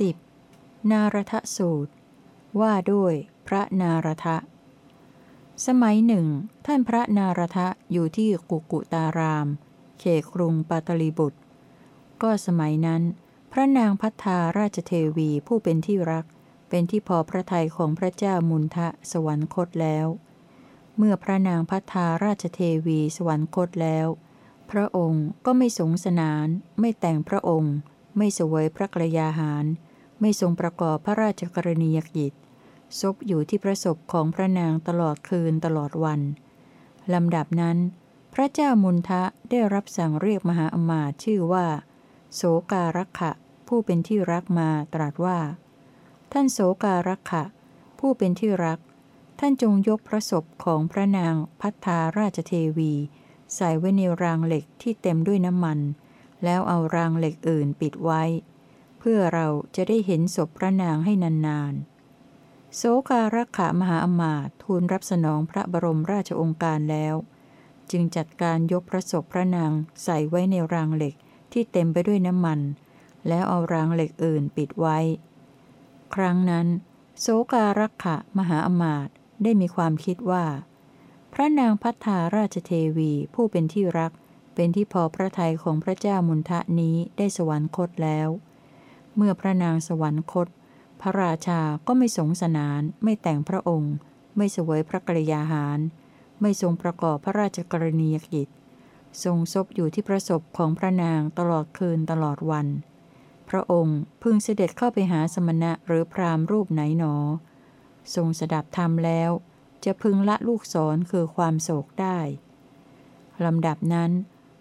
10. นารทสูตร ว่าด้วยพระนารทะ สมัยหนึ่ง ท่านพระนารทะอยู่ที่กุกุตาราม เขตกรุงปาตลีบุตร ก็สมัยนั้น พระนางพัฒาราชเทวีผู้เป็นที่รัก เป็นที่พอพระทัยของพระเจ้ามุนทะสวรรคตแล้ว เมื่อพระนางพัฒาราชเทวีสวรรคตแล้ว พระองค์ก็ไม่สงสนาน ไม่แต่งพระองค์ไม่เสวยพระกรยาหาร ไม่ทรงประกอบพระราชกรณียกิจ ซบอยู่ที่ประสบของพระนางตลอดคืนตลอดวัน ลำดับนั้น พระเจ้ามุนทะได้รับสั่งเรียกมหาอมาตย์ชื่อว่า โสการักขะ ผู้เป็นที่รักมาตรัสว่า ท่านโสการักขะ ผู้เป็นที่รัก ท่านจงยกพระศพของพระนางพัฒาราชเทวี ใส่ไว้ในรางเหล็กที่เต็มด้วยน้ำมัน แล้วเอารางเหล็กอื่นปิดไว้ เพื่อเราจะได้เห็นศพพระนางให้นานๆ โสการักขะมหาอมาตทูลรับสนองพระบรมราชองค์การแล้ว จึงจัดการยกพระศพพระนางใส่ไว้ในรางเหล็กที่เต็มไปด้วยน้ำมัน แล้วเอารางเหล็กอื่นปิดไว้ ครั้งนั้น โสการักขะมหาอมาตได้มีความคิดว่า พระนางพัฒาราชเทวีผู้เป็นที่รักเป็นที่พอพระทัยของพระเจ้ามุนทะนี้ได้สวรรคตแล้ว เมื่อพระนางสวรรคต พระราชาก็ไม่สงสนาน ไม่แต่งพระองค์ ไม่เสวยพระกรยาหาร ไม่ทรงประกอบพระราชกรณียกิจ ทรงซบอยู่ที่ประสบของพระนางตลอดคืนตลอดวัน พระองค์พึงเสด็จเข้าไปหาสมณะหรือพราหมณ์รูปไหนหนอ ทรงสดับธรรมแล้ว จะพึงละลูกศรคือความโศกได้ลำดับนั้น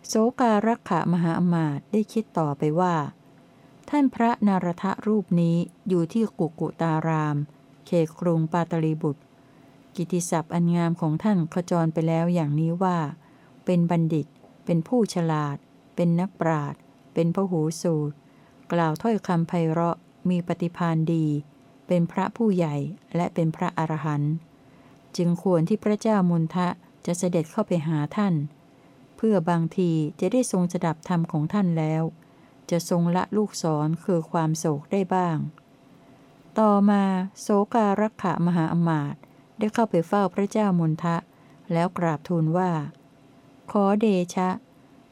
โสการักขะมหาอมาตย์ได้คิดต่อไปว่า ท่านพระนารทะรูปนี้อยู่ที่กุกุตาราม เขตกรุงปาตลีบุตร กิติศัพท์อันงามของท่านขจรไปแล้วอย่างนี้ว่า เป็นบัณฑิต เป็นผู้ฉลาด เป็นนักปราชญ์เป็นพหูสูตร กล่าวถ้อยคำไพเราะมีปฏิพานดี เป็นพระผู้ใหญ่และเป็นพระอรหันต์จึงควรที่พระเจ้ามุนทะจะเสด็จเข้าไปหาท่าน เพื่อบางทีจะได้ทรงสดับธรรมของท่านแล้ว จะทรงละลูกศรคือความโศกได้บ้าง ต่อมาโสการักขะมหาอมาตย์ได้เข้าไปเฝ้าพระเจ้ามุนทะ แล้วกราบทูลว่า ขอเดชะ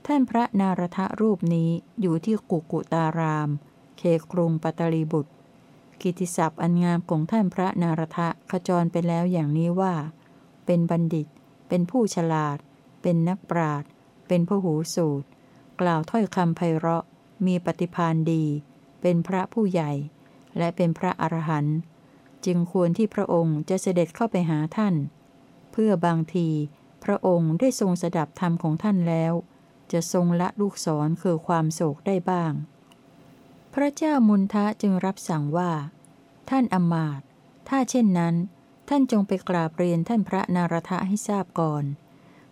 ท่านพระนารทะรูปนี้อยู่ที่กุกุตาราม เขกรุงปัตตลีบุตร กิติศัพท์อันงามของท่านพระนารทะขจรไปแล้วอย่างนี้ว่า เป็นบัณฑิต เป็นผู้ฉลาด เป็นนักปราชญ์เป็นพหูสูตร กล่าวถ้อยคำไพเราะ มีปฏิพานดี เป็นพระผู้ใหญ่ และเป็นพระอรหันต์จึงควรที่พระองค์จะเสด็จเข้าไปหาท่าน เพื่อบางทีพระองค์ได้ทรงสดับธรรมของท่านแล้ว จะทรงละลูกศรคือความโศกได้บ้าง พระเจ้ามุนทะจึงรับสั่งว่า ท่านอำมาตย์ถ้าเช่นนั้น ท่านจงไปกราบเรียนท่านพระนารทะให้ทราบก่อน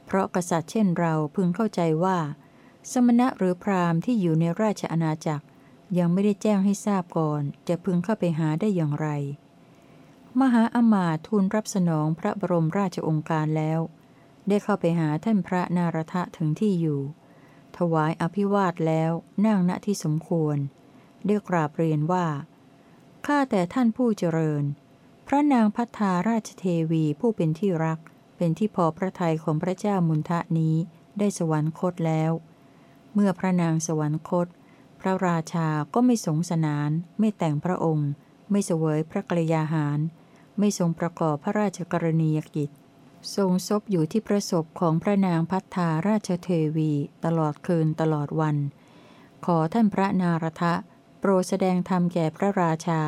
เพราะกษัตริย์เช่นเราพึงเข้าใจว่า สมณะหรือพราหมณ์ที่อยู่ในราชอาณาจักร ยังไม่ได้แจ้งให้ทราบก่อน จะพึงเข้าไปหาได้อย่างไร มหาอมาตทูลรับสนองพระบรมราชองค์การแล้ว ได้เข้าไปหาท่านพระนารทะถึงที่อยู่ ถวายอภิวาทแล้วนั่งณที่สมควรได้กราบเรียนว่าข้าแต่ท่านผู้เจริญ พระนางพัฒาราชเทวีผู้เป็นที่รัก เป็นที่พอพระทัยของพระเจ้ามุนทะนี้ได้สวรรคตแล้ว เมื่อพระนางสวรรคต พระราชาก็ไม่สงสนาน ไม่แต่งพระองค์ ไม่เสวยพระกรยาหาร ไม่ทรงประกอบพระราชกรณียกิจ ทรงซบอยู่ที่ประสบของพระนางพัฒาราชเทวีตลอดคืนตลอดวัน ขอท่านพระนารทะ โปรดแสดงธรรมแก่พระราชา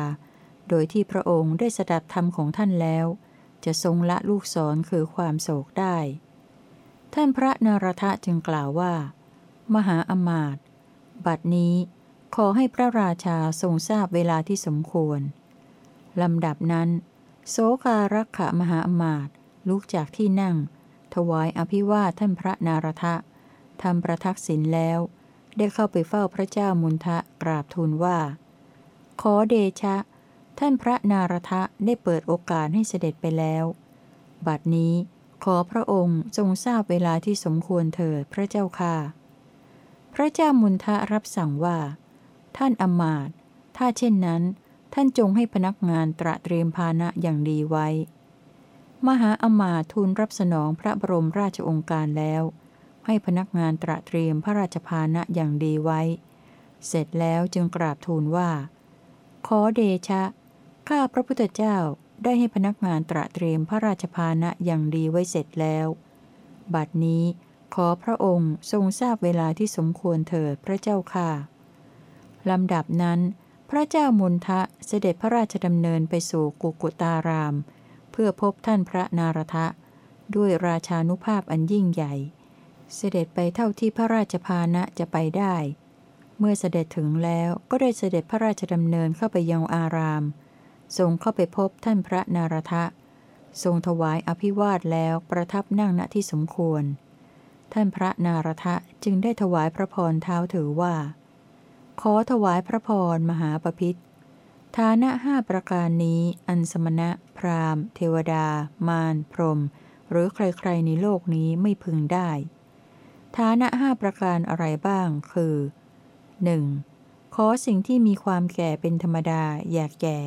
โดยที่พระองค์ได้สดับธรรมของท่านแล้ว จะทรงละลูกศรคือความโศกได้ ท่านพระนารทะจึงกล่าวว่า มหาอมาตย์บัดนี้ขอให้พระราชาทรงทราบเวลาที่สมควร ลำดับนั้น โสการักขะมหาอมาตย์ลุกจากที่นั่ง ถวายอภิวาทท่านพระนารทะทำประทักษิณแล้ว ได้เข้าไปเฝ้าพระเจ้ามุนทะกราบทูลว่า ขอเดชะ ท่านพระนารทะได้เปิดโอกาสให้เสด็จไปแล้ว บัดนี้ขอพระองค์ทรงทราบเวลาที่สมควรเถิดพระเจ้าค่ะ ระเจ้ามุนทะรับสั่งว่า ท่านอมาตถ้าเช่นนั้น ท่านจงให้พนักงานตระเตรียมพานะอย่างดีไว้ มหาอมาตทูลรับสนองพระบรมราชองค์การแล้ว ให้พนักงานตระเตรียมพระราชพานะอย่างดีไว้ เสร็จแล้วจึงกราบทูลว่า ขอเดชะ ข้าพระพุทธเจ้าได้ให้พนักงานตระเตรียมพระราชพานะอย่างดีไว้เสร็จแล้ว บัดนี้ ขอพระองค์ทรงทราบเวลาที่สมควรเถิดพระเจ้าค่ะ ลำดับนั้น พระเจ้ามนทะเสด็จพระราชดำเนินไปสู่กุกุตาราม เพื่อพบท่านพระนารทะ ด้วยราชานุภาพอันยิ่งใหญ่ เสด็จไปเท่าที่พระราชพานะจะไปได้ เมื่อเสด็จถึงแล้วก็ได้เสด็จพระราชดำเนินเข้าไปยังอาราม ทรงเข้าไปพบท่านพระนารทะ ทรงถวายอภิวาทแล้วประทับนั่งณที่สมควร ท่านพระนารทะจึงได้ถวายพระพรเท้าถือว่า ขอถวายพระพรมหาปพิธฐานะห้าประการนี้อันสมณะ พราหมณ์ เทวดา มาร พรหมหรือใครๆในโลกนี้ไม่พึงได้ ฐานะห้าประการอะไรบ้างคือ 1. ขอสิ่งที่มีความแก่เป็นธรรมดาอย่าแก่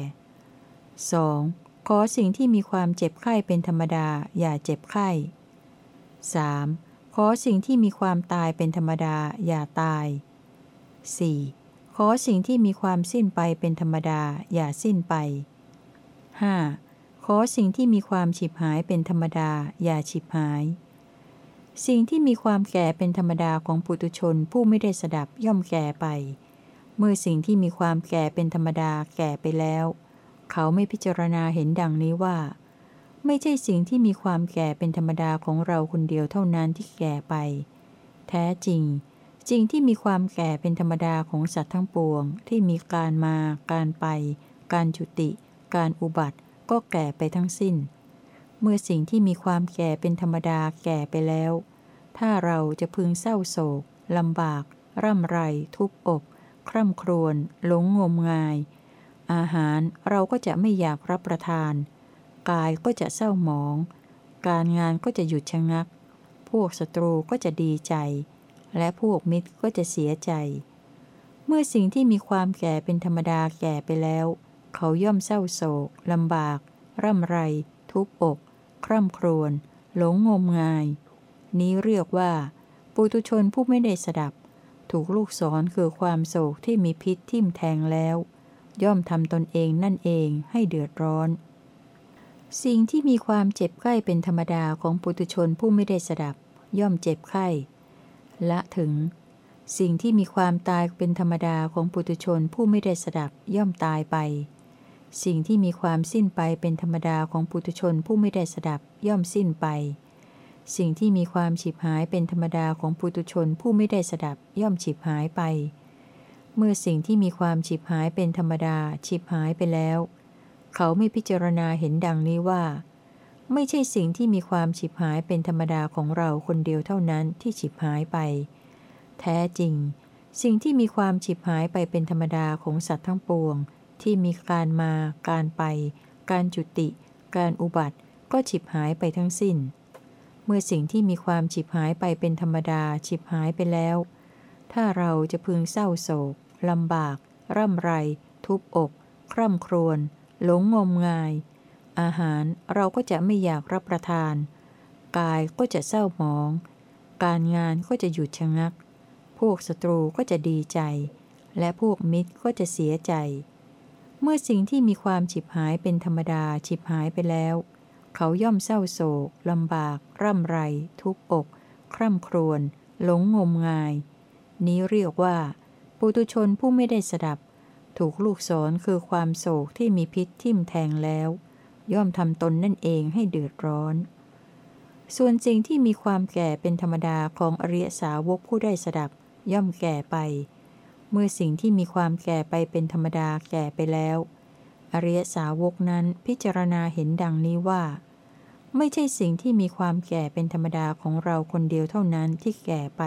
2. ขอสิ่งที่มีความเจ็บไข้เป็นธรรมดาอย่าเจ็บไข้ 3. ขอสิ่งที่มีความตายเป็นธรรมดาอย่าตาย 4. ขอสิ่งที่มีความสิ้นไปเป็นธรรมดาอย่าสิ้นไป 5. ขอสิ่งที่มีความฉิบหายเป็นธรรมดาอย่าฉิบหาย สิ่งที่มีความแก่เป็นธรรมดาของปุตุชนผู้ไม่ได้สดับย่อมแก่ไป เมื่อสิ่งที่มีความแก่เป็นธรรมดาแก่ไปแล้ว เขาไม่พิจารณาเห็นดังนี้ว่า ไม่ใช่สิ่งที่มีความแก่เป็นธรรมดาของเราคนเดียวเท่านั้นที่แก่ไป แท้จริงสิ่งที่มีความแก่เป็นธรรมดาของสัตว์ทั้งปวง ที่มีการมา การไป การจุติ การอุบัติ ก็แก่ไปทั้งสิ้น เมื่อสิ่งที่มีความแก่เป็นธรรมดาแก่ไปแล้ว ถ้าเราจะพึงเศร้าโศกลำบาก ร่ำไร ทุบอก คร่ำครวญหลงงมงาย อาหารเราก็จะไม่อยากรับประทาน กายก็จะเศร้าหมอง การงานก็จะหยุดชะงัก พวกศัตรูก็จะดีใจ และพวกมิตรก็จะเสียใจ เมื่อสิ่งที่มีความแก่เป็นธรรมดาแก่ไปแล้ว เขาย่อมเศร้าโศกลำบาก ร่ำไร ทุบอก คร่ำครวญ หลงงมงาย นี้เรียกว่า ปุตุชนผู้ไม่ได้สดับ ถูกลูกศรคือความโศกที่มีพิษทิ่มแทงแล้ว ย่อมทำตนเองนั่นเองให้เดือดร้อน สิ่งที่มีความเจ็บไข้เป็นธรรมดาของปุตุชนผู้ไม่ได้สดับ ย่อมเจ็บไข้ละถึง สิ่งที่มีความตายเป็นธรรมดาของปุตุชนผู้ไม่ได้สดับย่อมตายไป สิ่งที่มีความสิ้นไปเป็นธรรมดาของปุตุชนผู้ไม่ได้สดับย่อมสิ้นไป สิ่งที่มีความฉิบหายเป็นธรรมดาของปุตุชนผู้ไม่ได้สดับย่อมฉิบหายไป เมื่อสิ่งที่มีความฉิบหายเป็นธรรมดาฉิบหายไปแล้ว เขาไม่พิจารณาเห็นดังนี้ว่า ไม่ใช่สิ่งที่มีความฉิบหายเป็นธรรมดาของเราคนเดียวเท่านั้นที่ฉิบหายไป แท้จริง สิ่งที่มีความฉิบหายไปเป็นธรรมดาของสัตว์ทั้งปวง ที่มีการมา การไป การจุติ การอุบัติ ก็ฉิบหายไปทั้งสิ้น เมื่อสิ่งที่มีความฉิบหายไปเป็นธรรมดาฉิบหายไปแล้ว ถ้าเราจะพึงเศร้าโศกลำบาก ร่ำไร ทุบอก คร่ำครวญ หลงงมงาย อาหารเราก็จะไม่อยากรับประทาน กายก็จะเศร้าหมอง การงานก็จะหยุดชะงัก พวกศัตรูก็จะดีใจ และพวกมิตรก็จะเสียใจ เมื่อสิ่งที่มีความฉิบหายเป็นธรรมดาฉิบหายไปแล้ว เขาย่อมเศร้าโศกลำบาก ร่ำไร ทุบอก คร่ำครวญหลงงมงาย นี้เรียกว่า ปุตุชนผู้ไม่ได้สดับ ถูกลูกศรคือความโศกที่มีพิษทิ่มแทงแล้ว ย่อมทำตนนั่นเองให้เดือดร้อน ส่วนสิ่งที่มีความแก่เป็นธรรมดาของอริยสาวกผู้ได้สดับ ย่อมแก่ไป เมื่อสิ่งที่มีความแก่ไปเป็นธรรมดาแก่ไปแล้ว อริยสาวกนั้นพิจารณาเห็นดังนี้ว่า ไม่ใช่สิ่งที่มีความแก่เป็นธรรมดาของเราคนเดียวเท่านั้นที่แก่ไป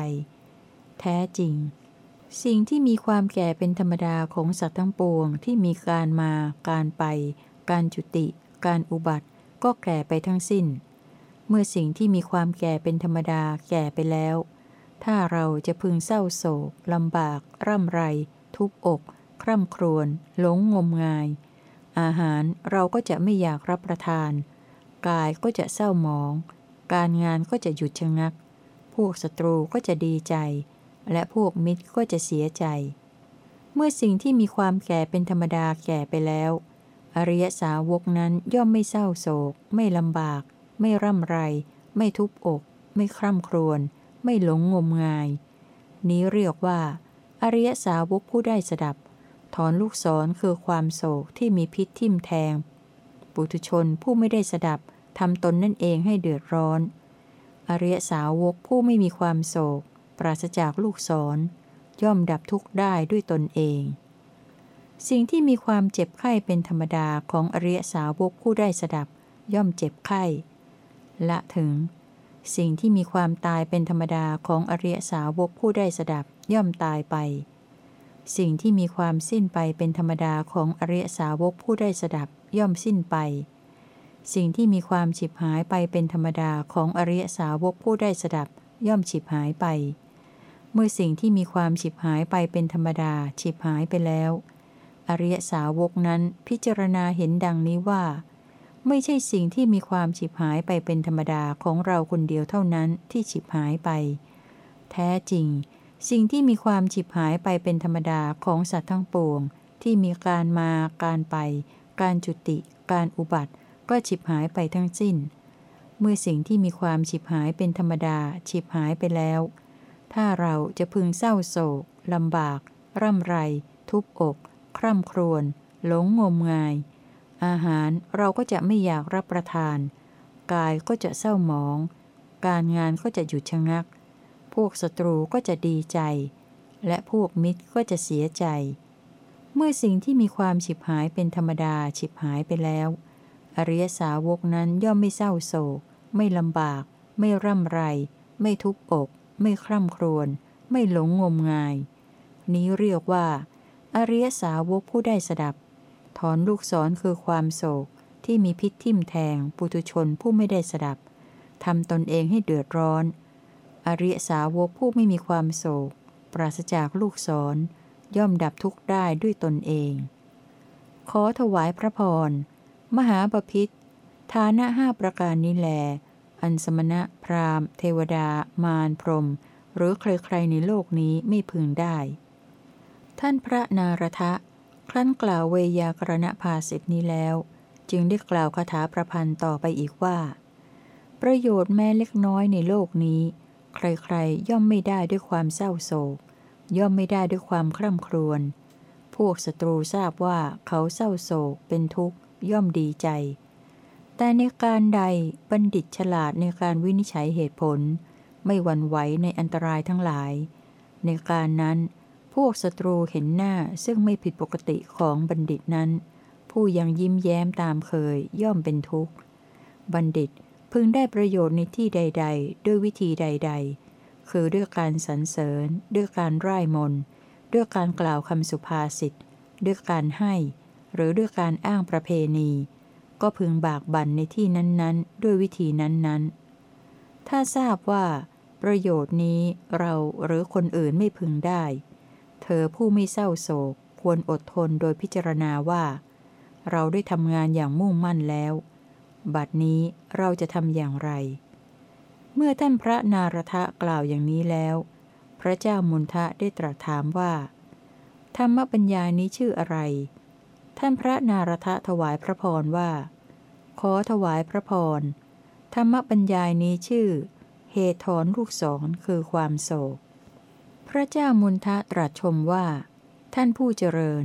แท้จริง สิ่งที่มีความแก่เป็นธรรมดาของสัตว์ทั้งปวงที่มีการมา การไป การจุติ การอุบัติ ก็แก่ไปทั้งสิ้น เมื่อสิ่งที่มีความแก่เป็นธรรมดาแก่ไปแล้ว ถ้าเราจะพึงเศร้าโศกลำบาก ร่ำไร ทุบอกคคร่ำครวญหลงงมงาย อาหารเราก็จะไม่อยากรับประทาน กายก็จะเศร้าหมอง การงานก็จะหยุดชะงัก พวกศัตรูก็จะดีใจ และพวกมิตรก็จะเสียใจ เมื่อสิ่งที่มีความแก่เป็นธรรมดาแก่ไปแล้ว อริยสาวกนั้นย่อมไม่เศร้าโศก ไม่ลำบาก ไม่ร่ำไร ไม่ทุบอก ไม่คร่ำครวญ ไม่หลงงมงาย นี้เรียกว่า อริยสาวกผู้ได้สดับ ถอนลูกศรคือความโศกที่มีพิษทิ่มแทง ปุถุชนผู้ไม่ได้สดับทำตนนั่นเองให้เดือดร้อน อริยสาวกผู้ไม่มีความโศก ปราศจากลูกศร ย่อมดับทุกข์ได้ด้วยตนเอง สิ่งที่มีความเจ็บไข้เป็นธรรมดาของอริยสาวกผู้ได้สดับ ย่อมเจ็บไข้ละถึง สิ่งที่มีความตายเป็นธรรมดาของอริยสาวกผู้ได้สดับ ย่อมตายไป สิ่งที่มีความสิ้นไปเป็นธรรมดาของอริยสาวกผู้ได้สดับ ย่อมสิ้นไปสิ่งที่มีความฉิบหายไปเป็นธรรมดาของอริยสาวกผู้ได้สดับ ย่อมฉิบหายไป เมื่อสิ่งที่มีความฉิบหายไปเป็นธรรมดาฉิบหายไปแล้ว อริยสาวกนั้นพิจารณาเห็นดังนี้ว่า ไม่ใช่สิ่งที่มีความฉิบหายไปเป็นธรรมดาของเราคนเดียวเท่านั้นที่ฉิบหายไป แท้จริง สิ่งที่มีความฉิบหายไปเป็นธรรมดาของสัตว์ทั้งปวง ที่มีการมา การไป การจุติ การอุบัติ ก็ฉิบหายไปทั้งสิ้น เมื่อสิ่งที่มีความฉิบหายเป็นธรรมดาฉิบหายไปแล้ว ถ้าเราจะพึงเศร้าโศกลำบาก ร่ำไร ทุบอกคร่ำครวญหลงงมงาย อาหารเราก็จะไม่อยากรับประทาน กายก็จะเศร้าหมอง การงานก็จะหยุดชะงัก พวกศัตรูก็จะดีใจ และพวกมิตรก็จะเสียใจ เมื่อสิ่งที่มีความฉิบหายเป็นธรรมดาฉิบหายไปแล้ว อริยสาวกนั้นย่อมไม่เศร้าโศก ไม่ลำบาก ไม่ร่ำไร ไม่ทุบอก ไม่คร่ำครวญไม่หลงงมงาย นี้เรียกว่า อริยสาวกผู้ได้สดับ ถอนลูกศรคือความโศกที่มีพิษทิ่มแทงปุตุชนผู้ไม่ได้สดับทำตนเองให้เดือดร้อน อริยสาวกผู้ไม่มีความโศก ปราศจากลูกศร ย่อมดับทุกข์ได้ด้วยตนเอง ขอถวายพระพร มหาปพิธฐานะห้าประการนี้แล อันสมณะ พราหมณ์ เทวดา มารพรม หรือใครๆในโลกนี้ไม่พึงได้ ท่านพระนารทะ ครั้นกล่าวเวยากรณภาสิทธินี้แล้ว จึงได้กล่าวคาถาประพันธ์ต่อไปอีกว่า ประโยชน์แม้เล็กน้อยในโลกนี้ ใครๆ ย่อมไม่ได้ด้วยความเศร้าโศก ย่อมไม่ได้ด้วยความคร่ำครวญ พวกศัตรูทราบว่าเขาเศร้าโศกเป็นทุกข์ ย่อมดีใจ แต่ในการใดบัณฑิตฉลาดในการวินิจฉัยเหตุผล ไม่หวั่นไหวในอันตรายทั้งหลาย ในการนั้น พวกศัตรูเห็นหน้าซึ่งไม่ผิดปกติของบัณฑิตนั้น ผู้ยังยิ้มแย้มตามเคยย่อมเป็นทุกข์ บัณฑิตพึงได้ประโยชน์ในที่ใด ๆ ด้วยวิธีใด ๆ คือด้วยการสรรเสริญ ด้วยการร่ายมนด้วยการกล่าวคำสุภาษิตด้วยการให้ หรือด้วยการอ้างประเพณี ก็พึงบากบั่นในที่นั้นๆ ด้วยวิธีนั้นๆ ถ้าทราบว่า ประโยชน์นี้เราหรือคนอื่นไม่พึงได้ เธอผู้ไม่เศร้าโศกควรอดทนโดยพิจารณาว่า เราได้ทำงานอย่างมุ่งมั่นแล้ว บัดนี้เราจะทำอย่างไร เมื่อท่านพระนารทะกล่าวอย่างนี้แล้ว พระเจ้ามุนทะได้ตรัสถามว่า ธรรมปัญญานี้ชื่ออะไร ท่านพระนารทะถวายพระพรว่า ขอถวายพระพร ธรรมปัญญานี้ชื่อ เหตุถอนลูกศรคือความโศก พระเจ้ามุนทะตรัสชมว่า ท่านผู้เจริญ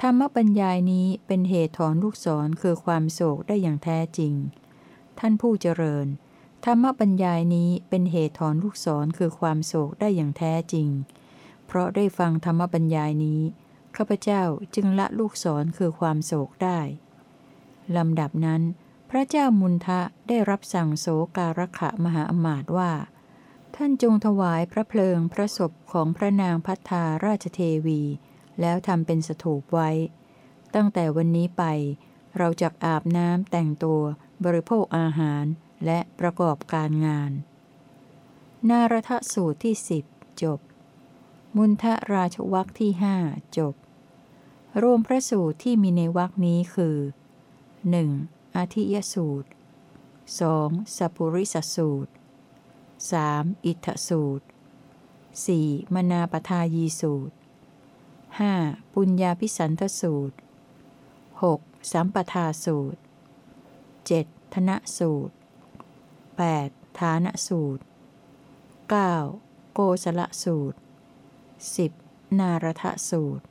ธรรมปัญญายนี้เป็นเหตุถอนลูกศรคือความโศกได้อย่างแท้จริง ท่านผู้เจริญ ธรรมปัญญายนี้เป็นเหตุถอนลูกศรคือความโศกได้อย่างแท้จริง เพราะได้ฟังธรรมปัญญายนี้ ข้าพเจ้าจึงละลูกศรคือความโศกได้ ลำดับนั้น พระเจ้ามุนทะได้รับสั่งโสการะขะมหาอมาตว่า ท่านจงถวายพระเพลิงพระศพของพระนางพัฒาราชเทวี แล้วทำเป็นสถูปไว้ ตั้งแต่วันนี้ไป เราจะอาบน้ำแต่งตัว บริโภคอาหารและประกอบการงาน นารทสูตรที่สิบจบ มุนทราชวักที่ห้าจบ รวมพระสูตรที่มีในวรคนี้คือ 1. อาทิยสูตร 2. สัพพุริสสูตร 3. อิทธสูตร 4. มนาปทายีสูตร 5. ปุญญาพิสันทสูตร 6. สัมปทาสูตร 7. ธนสูตร 8. ฐานสูตร 9. โกสละสูตร 10. นารทสูตร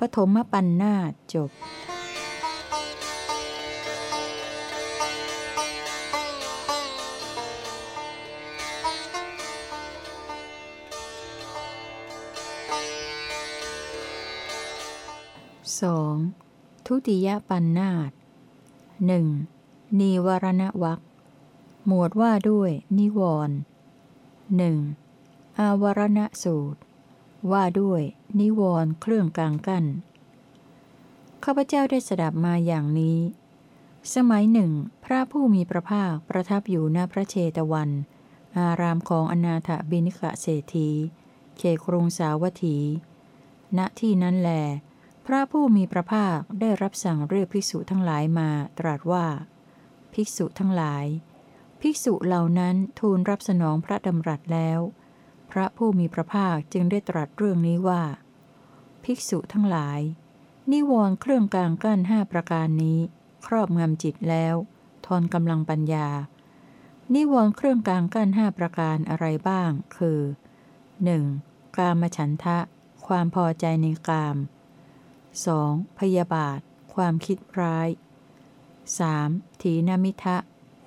ปฐมปัญนาจบ 2. ทุติยปัญนาตหนึ่งนีวรณวักหมวดว่าด้วยนิวรณ์หนึ่งอาวรณสูตร ว่าด้วย นิวรณ์เครื่องกลางกั้นข้าพเจ้าได้สดับมาอย่างนี้ สมัยหนึ่ง พระผู้มีพระภาคประทับอยู่ณพระเชตวัน อารามของอนาถบิณิกะเศรษฐีเขครุงสาวัตถี ณที่นั้นแล พระผู้มีพระภาคได้รับสั่งเรียกภิกษุทั้งหลายมาตรัสว่า ภิกษุทั้งหลาย ภิกษุเหล่านั้นทูลรับสนองพระดำรัสแล้ว พระผู้มีพระภาคจึงได้ตรัสเรื่องนี้ว่า ภิกษุทั้งหลาย นิวรณ์เครื่องกลางกั้นห้าประการนี้ ครอบงำจิตแล้วทอนกำลังปัญญา นิวรณ์เครื่องกลางกั้นห้าประการอะไรบ้าง คือ 1. กามฉันทะ ความพอใจในกาม 2. พยาบาท ความคิดร้าย 3. ถีนมิทะ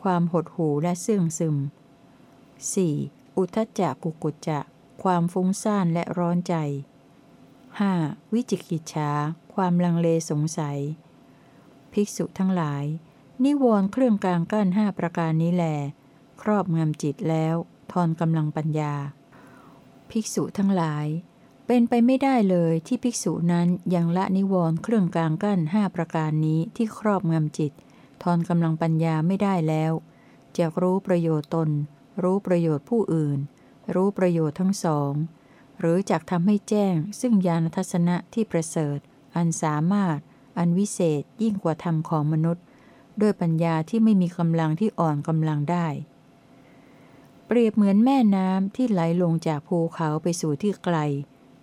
ความหดหูและเสื่องซึม 4. อุทจจะกุกุจจะ ความฟุ้งซ่านและร้อนใจ 5. วิจิกิจฉาความลังเลสงสัย ภิกษุทั้งหลาย นิวรณ์เครื่องกลางกั้นห้าประการนี้แล ครอบงำจิตแล้วทอนกำลังปัญญา ภิกษุทั้งหลาย เป็นไปไม่ได้เลยที่ภิกษุนั้นยังละนิวรณ์เครื่องกลางกั้นห้าประการนี้ที่ครอบงำจิต ทอนกำลังปัญญาไม่ได้แล้วจะรู้ประโยชน์ตน รู้ประโยชน์ผู้อื่น รู้ประโยชน์ทั้งสอง หรือจักทำให้แจ้ง ซึ่งญาณทัศนะที่ประเสริฐ อันสามารถ อันวิเศษยิ่งกว่าธรรมของมนุษย์ ด้วยปัญญาที่ไม่มีกำลังที่อ่อนกำลังได้ เปรียบเหมือนแม่น้ำที่ไหลลงจากภูเขาไปสู่ที่ไกล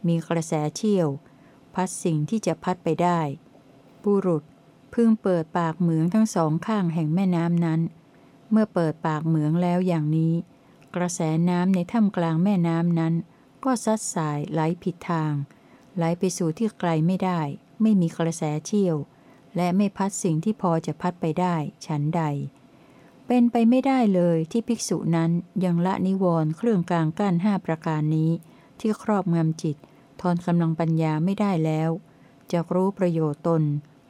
มีกระแสเชี่ยว พัดสิ่งที่จะพัดไปได้ บุรุษ พึงเปิดปากเหมืองทั้งสองข้างแห่งแม่น้ำนั้น เมื่อเปิดปากเหมืองแล้วอย่างนี้ กระแสน้ำในถ้ำกลางแม่น้ำนั้น ก็ซัดสายไหลผิดทาง ไหลไปสู่ที่ไกลไม่ได้ ไม่มีกระแสเชี่ยว และไม่พัดสิ่งที่พอจะพัดไปได้ฉันใด เป็นไปไม่ได้เลยที่ภิกษุนั้นยังละนิวรณ์เครื่องกลางกั้นห้าประการนี้ ที่ครอบงำจิต ทอนกำลังปัญญาไม่ได้แล้วจะรู้ประโยชน์ตน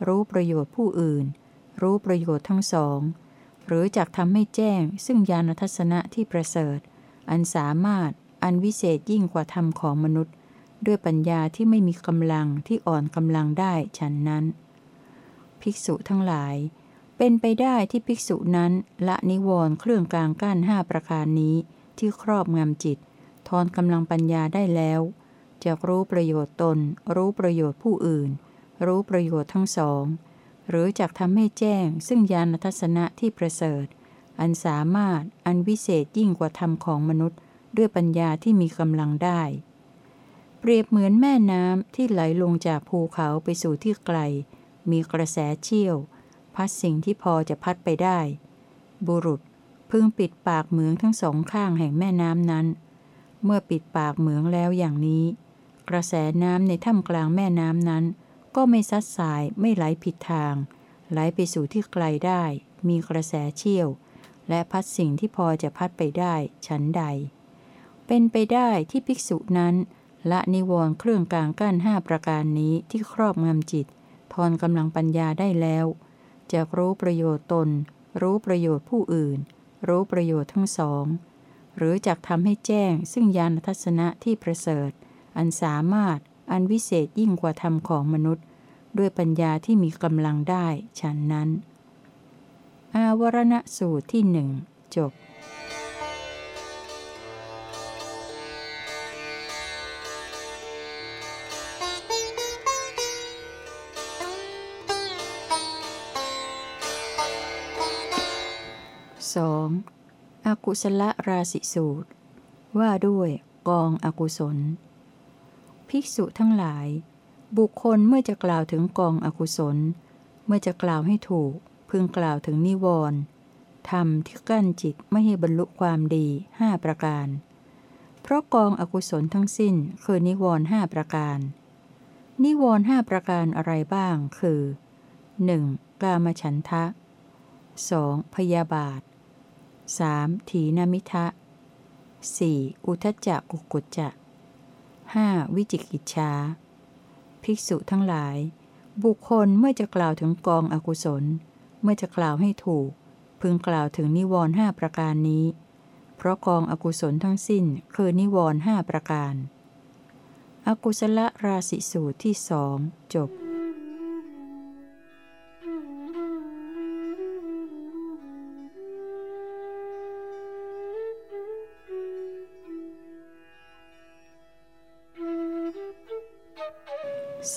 รู้ประโยชน์ผู้อื่น รู้ประโยชน์ทั้งสอง หรือจักทำให้แจ้ง ซึ่งญาณทัศนะที่ประเสริฐ อันสามารถอันวิเศษยิ่งกว่าธรรมของมนุษย์ ด้วยปัญญาที่ไม่มีกำลังที่อ่อนกำลังได้ฉันนั้น ภิกษุทั้งหลาย เป็นไปได้ที่ภิกษุนั้นละนิวรณ์เครื่องกลางกั้นห้าประการนี้ที่ครอบงำจิต ทอนกำลังปัญญาได้แล้วจะรู้ประโยชน์ตน รู้ประโยชน์ผู้อื่น รู้ประโยชน์ทั้งสอง หรือจักทำให้แจ้ง ซึ่งญาณทัศนะที่ประเสริฐ อันสามารถอันวิเศษยิ่งกว่าธรรมของมนุษย์ ด้วยปัญญาที่มีกำลังได้ เปรียบเหมือนแม่น้ำที่ไหลลงจากภูเขาไปสู่ที่ไกล มีกระแสเชี่ยว พัดสิ่งที่พอจะพัดไปได้ บุรุษพึงปิดปากเหมืองทั้งสองข้างแห่งแม่น้ำนั้น เมื่อปิดปากเหมืองแล้วอย่างนี้ กระแสน้ำในถ้ำกลางแม่น้ำนั้น ก็ไม่ซัดสายไม่ไหลผิดทาง ไหลไปสู่ที่ไกลได้ มีกระแสเชี่ยว และพัดสิ่งที่พอจะพัดไปได้ฉันใด เป็นไปได้ที่ภิกษุนั้น ละนิวรณ์เครื่องกลางกั้นห้าประการนี้ที่ครอบงำจิต ทอนกำลังปัญญาได้แล้ว จะรู้ประโยชน์ตน รู้ประโยชน์ผู้อื่น รู้ประโยชน์ทั้งสอง หรือจักทำให้แจ้งซึ่งญาณทัศนะที่ประเสริฐ อันสามารถ อันวิเศษยิ่งกว่าธรรมของมนุษย์ ด้วยปัญญาที่มีกำลังได้ฉันนั้น อาวรณสูตรที่หนึ่งจบสองอากุศลราศีสูตร ว่าด้วยกองอากุศล ภิกษุทั้งหลาย บุคคลเมื่อจะกล่าวถึงกองอกุศล เมื่อจะกล่าวให้ถูก พึงกล่าวถึงนิวรณ์ธรรมที่กั้นจิตไม่ให้บรรลุความดีห้าประการ เพราะกองอกุศลทั้งสิ้นคือนิวรณ์ห้าประการ นิวรณ์ห้าประการอะไรบ้างคือ 1. กามฉันทะ 2. พยาบาท 3. ถีนมิทะ 4. อุทจจะกุกุจจะ 5. วิจิกิจชาภิกษุทั้งหลาย บุคคลเมื่อจะกล่าวถึงกองอกุศล เมื่อจะกล่าวให้ถูก พึงกล่าวถึงนิวรณ์ห้าประการนี้ เพราะกองอกุศลทั้งสิ้นคือนิวรณ์ห้าประการ อกุศลราศีสูตรที่สองจบ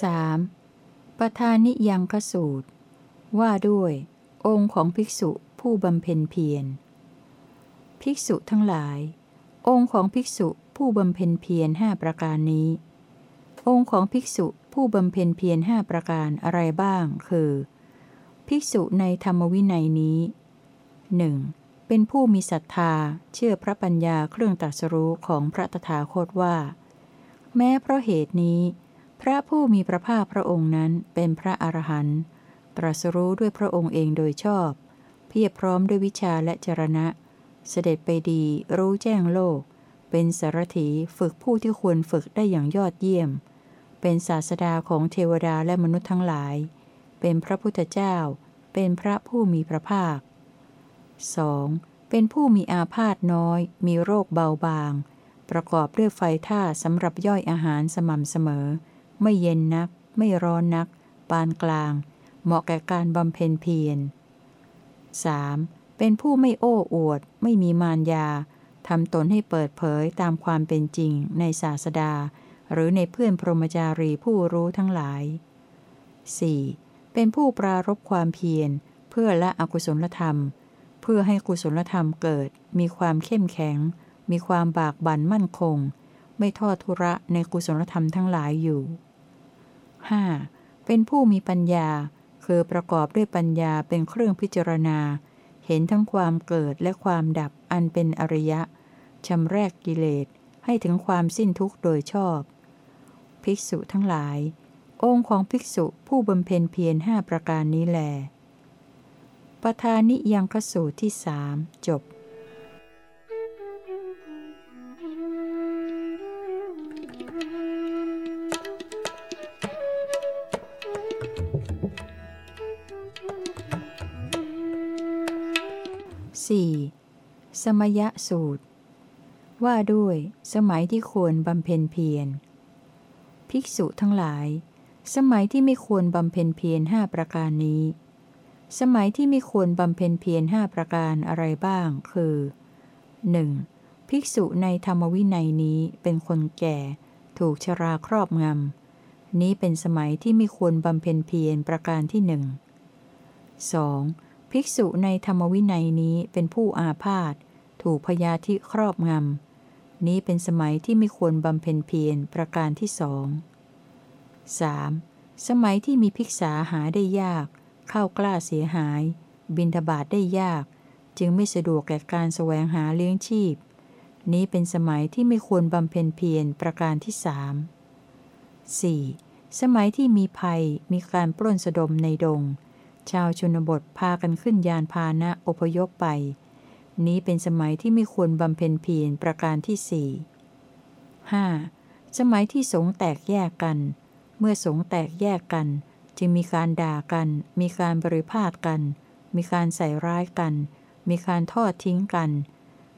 3. ปทานิยังคสูตร ว่าด้วย องค์ของภิกษุผู้บำเพ็ญเพียร ภิกษุทั้งหลาย องค์ของภิกษุผู้บำเพ็ญเพียรห้าประการนี้ องค์ของภิกษุผู้บำเพ็ญเพียรห้าประการอะไรบ้าง คือ ภิกษุในธรรมวินัยนี้หนึ่งเป็นผู้มีศรัทธาเชื่อพระปัญญาเครื่องตรัสรู้ของพระตถาคตว่า แม้เพราะเหตุนี้ พระผู้มีพระภาคพระองค์นั้นเป็นพระอรหันต์ตรัสรู้ด้วยพระองค์เองโดยชอบ เพียบพร้อมด้วยวิชาและจรณะ เสด็จไปดีรู้แจ้งโลก เป็นสารถีฝึกผู้ที่ควรฝึกได้อย่างยอดเยี่ยม เป็นศาสดาของเทวดาและมนุษย์ทั้งหลาย เป็นพระพุทธเจ้า เป็นพระผู้มีพระภาค 2. เป็นผู้มีอาพาธน้อย มีโรคเบาบาง ประกอบด้วยไฟท่าสำหรับย่อยอาหารสม่ำเสมอ ไม่เย็นนัก ไม่ร้อนนัก ปานกลาง เหมาะแก่การบำเพ็ญเพียร 3. เป็นผู้ไม่โอ้อวด ไม่มีมารยาทำตนให้เปิดเผยตามความเป็นจริงในศาสดา หรือในเพื่อนพรหมจารีผู้รู้ทั้งหลาย 4. เป็นผู้ปรารบความเพียร เพื่อละอกุศลธรรม เพื่อให้กุศลธรรมเกิด มีความเข้มแข็ง มีความบากบั่นมั่นคง ไม่ทอดทุระในกุศลธรรมทั้งหลายอยู่ 5. เป็นผู้มีปัญญา คือประกอบด้วยปัญญาเป็นเครื่องพิจารณา เห็นทั้งความเกิดและความดับอันเป็นอริยะชำแรกกิเลสให้ถึงความสิ้นทุกข์โดยชอบ ภิกษุทั้งหลาย องค์ของภิกษุผู้บำเพ็ญเพียรห้าประการนี้แลปทานิยังคสูตรที่สามจบ สมยะสูตร ว่าด้วยสมัยที่ควรบำเพ็ญเพียร ภิกษุทั้งหลาย สมัยที่ไม่ควรบำเพ็ญเพียรห้าประการนี้ สมัยที่ไม่ควรบำเพ็ญเพียรห้าประการอะไรบ้าง คือ 1. ภิกษุในธรรมวินัยนี้เป็นคนแก่ ถูกชราครอบงำ นี้เป็นสมัยที่ไม่ควรบำเพ็ญเพียรประการที่หนึ่ง 2. ภิกษุในธรรมวินัยนี้เป็นผู้อาพาธ ถูกพยาธิครอบงำ นี้เป็นสมัยที่ไม่ควรบำเพ็ญเพียรประการที่สอง 3. สมัยที่มีภิกษาหาได้ยาก เข้ากล้าเสียหาย บินทบาทได้ยาก จึงไม่สะดวกแก่การแสวงหาเลี้ยงชีพ นี้เป็นสมัยที่ไม่ควรบำเพ็ญเพียรประการที่สาม 4. สมัยที่มีภัยมีการปล้นสะดมในดง ชาวชนบทพากันขึ้นยานพาหนะอพยพไป นี้เป็นสมัยที่ไม่ควรบำเพ็ญเพียรประการที่สี่ห้าสมัยที่สงแตกแยกกัน เมื่อสงแตกแยกกัน จึงมีการด่ากัน มีการบริพาทกัน มีการใส่ร้ายกัน มีการทอดทิ้งกัน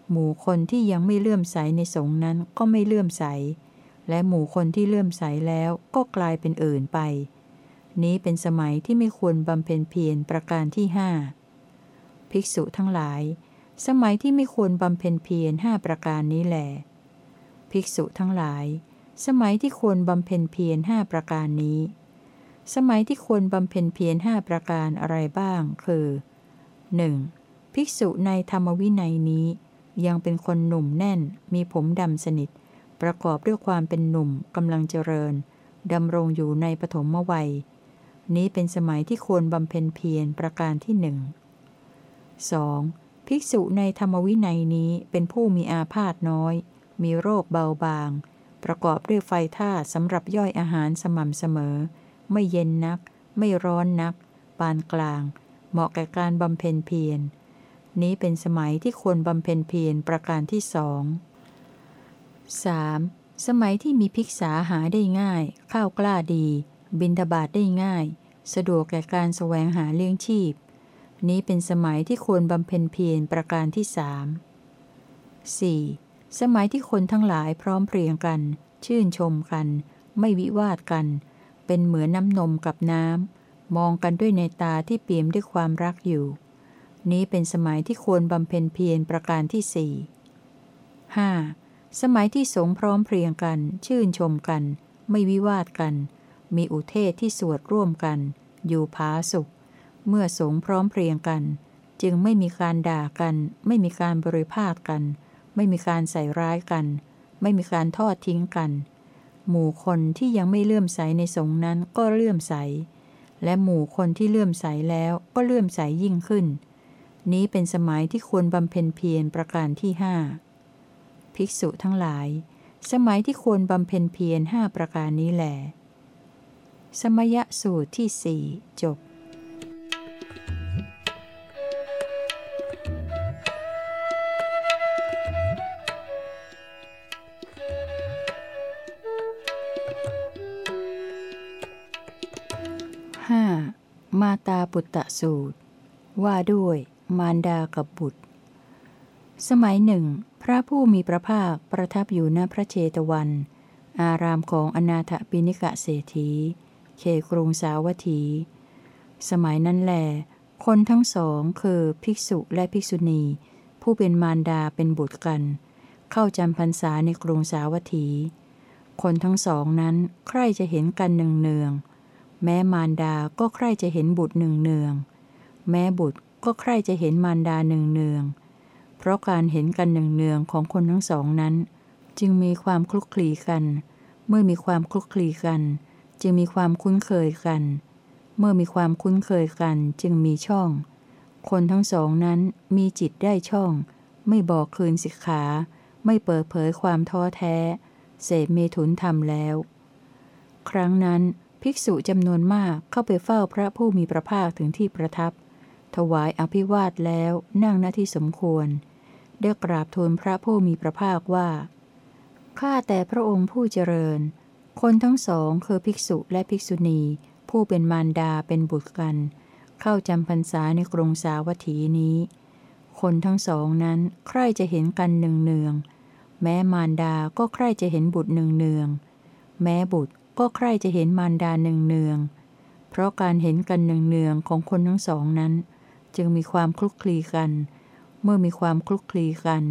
หมู่คนที่ยังไม่เลื่อมใสในสงนั้นก็ไม่เลื่อมใส และหมู่คนที่เลื่อมใสแล้วก็กลายเป็นอื่นไป นี้เป็นสมัยที่ไม่ควรบำเพ็ญเพียรประการที่ห้าภิกษุทั้งหลาย สมัยที่ไม่ควรบำเพ็ญเพียรห้าประการนี้แหลภิกษุทั้งหลาย สมัยที่ควรบำเพ็ญเพียรห้าประการนี้ สมัยที่ควรบำเพ็ญเพียรห้าประการอะไรบ้าง คือ 1. ภิภิกษุในธรรมวินัยนี้ ยังเป็นคนหนุ่มแน่น มีผมดำสนิท ประกอบด้วยความเป็นหนุ่มกำลังเจริญดำรงอยู่ในปฐมวัย นี้เป็นสมัยที่ควรบำเพ็ญเพียรประการที่หนึ่ง 2. ภิกษุในธรรมวินัยนี้เป็นผู้มีอาพาธน้อย มีโรคเบาบาง ประกอบด้วยไฟท่าสำหรับย่อยอาหารสม่ำเสมอ ไม่เย็นนัก ไม่ร้อนนัก ปานกลาง เหมาะแก่การบำเพ็ญเพียร นี้เป็นสมัยที่ควรบำเพ็ญเพียรประการที่สอง 3. สมัยที่มีภิกษาหาได้ง่าย ข้าวกล้าดี บินทบาทได้ง่าย สะดวกแก่การแสวงหาเลี้ยงชีพ นี้เป็นสมัยที่ควรบำเพ็ญเพียรประการที่สาม 4. สมัยที่คนทั้งหลายพร้อมเพรียงกัน ชื่นชมกัน ไม่วิวาทกัน เป็นเหมือนน้ำนมกับน้ำ มองกันด้วยในตาที่เปี่ยมด้วยความรักอยู่ นี้เป็นสมัยที่ควรบำเพ็ญเพียรประการที่สี่ 5. สมัยที่สงพร้อมเพรียงกัน ชื่นชมกัน ไม่วิวาทกัน มีอุเทศที่สวดร่วมกัน อยู่ผาสุข เมื่อสงพร้อมเพรียงกัน จึงไม่มีการด่ากัน ไม่มีการบริพาทกัน ไม่มีการใส่ร้ายกัน ไม่มีการทอดทิ้งกัน หมู่คนที่ยังไม่เลื่อมใสในสงนั้นก็เลื่อมใส และหมู่คนที่เลื่อมใสแล้วก็เลื่อมใสยิ่งขึ้น นี้เป็นสมัยที่ควรบำเพ็ญเพียรประการที่ห้าภิกษุทั้งหลาย สมัยที่ควรบำเพ็ญเพียรห้าประการนี้แหลสมยสูตรที่สี่จบ มาตาปุตตะสูตร ว่าด้วยมารดากับบุตร สมัยหนึ่ง พระผู้มีพระภาคประทับอยู่ณพระเชตวัน อารามของอนาถปิณิกะเศรษฐีเขกรุงสาวัตถี สมัยนั้นแหลคนทั้งสองคือภิกษุและภิกษุณี ผู้เป็นมารดาเป็นบุตรกัน เข้าจำพรรษาในกรุงสาวัตถี คนทั้งสองนั้นใครจะเห็นกันเนืองเนืองๆ แม้มารดาก็ใครจะเห็นบุตรหนึ่งเนือง แม้บุตรก็ใครจะเห็นมารดาหนึ่งเนือง เพราะการเห็นกันเนืองเนืองของคนทั้งสองนั้น จึงมีความคลุกคลีกัน เมื่อมีความคลุกคลีกัน จึงมีความคุ้นเคยกัน เมื่อมีความคุ้นเคยกันจึงมีช่อง คนทั้งสองนั้นมีจิตได้ช่อง ไม่บอกคืนสิกขา ไม่เปิดเผยความท้อแท้ เสพเมถุนธรรมแล้ว ครั้งนั้น ภิกษุจำนวนมากเข้าไปเฝ้าพระผู้มีพระภาคถึงที่ประทับ ถวายอภิวาทแล้วนั่งหน้าที่สมควร ได้กราบทูลพระผู้มีพระภาคว่า ข้าแต่พระองค์ผู้เจริญ คนทั้งสองคือภิกษุและภิกษุณี ผู้เป็นมารดาเป็นบุตรกัน เข้าจำพรรษาในกรุงสาวัตถีนี้ คนทั้งสองนั้นใครจะเห็นกันหนึ่งเนืองแม้มารดาก็ใครจะเห็นบุตรหนึ่งเนืองแม้บุตร ก็ใครจะเห็นมารดาหนึ่งเนือง เพราะการเห็นกันหนึ่งเนืองของคนทั้งสองนั้น จึงมีความคลุกคลีกัน เมื่อมีความคลุกคลีกัน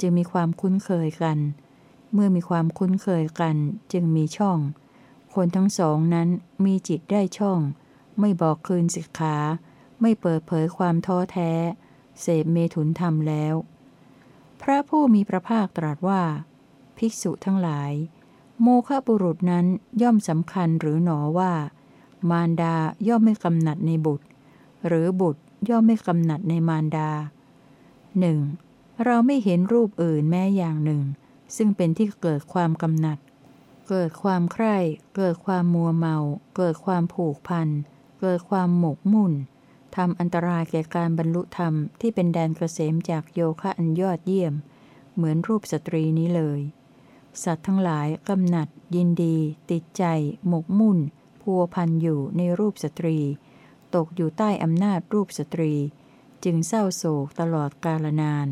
จึงมีความคุ้นเคยกัน เมื่อมีความคุ้นเคยกัน จึงมีช่อง คนทั้งสองนั้นมีจิตได้ช่อง ไม่บอกคืนสิกขา ไม่เปิดเผยความท้อแท้ เสพเมถุนธรรมแล้ว พระผู้มีพระภาคตรัสว่า ภิกษุทั้งหลาย โมฆะบุรุษนั้นย่อมสำคัญหรือหนอว่า มารดาย่อมไม่กำหนัดในบุตร หรือบุตรย่อมไม่กำหนัดในมารดาหนึ่งเราไม่เห็นรูปอื่นแม้อย่างหนึ่ง ซึ่งเป็นที่เกิดความกำหนัด เกิดความใคร่ เกิดความมัวเมา เกิดความผูกพัน เกิดความหมกมุ่นทำอันตรายแก่การบรรลุธรรมที่เป็นแดนเกษมจากโยคะอันยอดเยี่ยม เหมือนรูปสตรีนี้เลย สัตว์ทั้งหลายกำหนัด ยินดี ติดใจ หมกมุ่น พัวพันอยู่ในรูปสตรี ตกอยู่ใต้อำนาจรูปสตรี จึงเศร้าโศกตลอดกาลนาน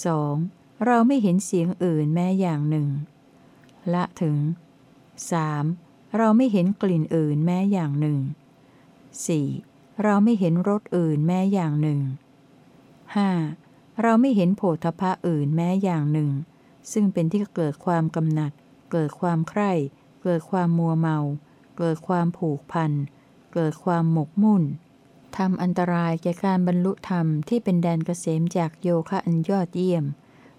2. เราไม่เห็นเสียงอื่นแม้อย่างหนึ่ง ละถึง 3. เราไม่เห็นกลิ่นอื่นแม้อย่างหนึ่ง 4. เราไม่เห็นรสอื่นแม้อย่างหนึ่ง 5. เราไม่เห็นโผฏฐะอื่นแม้อย่างหนึ่ง ซึ่งเป็นที่เกิดความกำหนัด เกิดความใคร่ เกิดความมัวเมา เกิดความผูกพัน เกิดความหมกมุ่นทำอันตรายแก่การบรรลุธรรมที่เป็นแดนเกษมจากโยคะอันยอดเยี่ยม